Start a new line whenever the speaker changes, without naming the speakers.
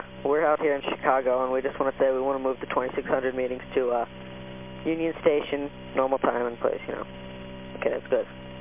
Uh, we're out here in Chicago, and we just want to say we want to move the 2600 meetings to uh, Union Station, normal time and place, you know. Okay, that's good.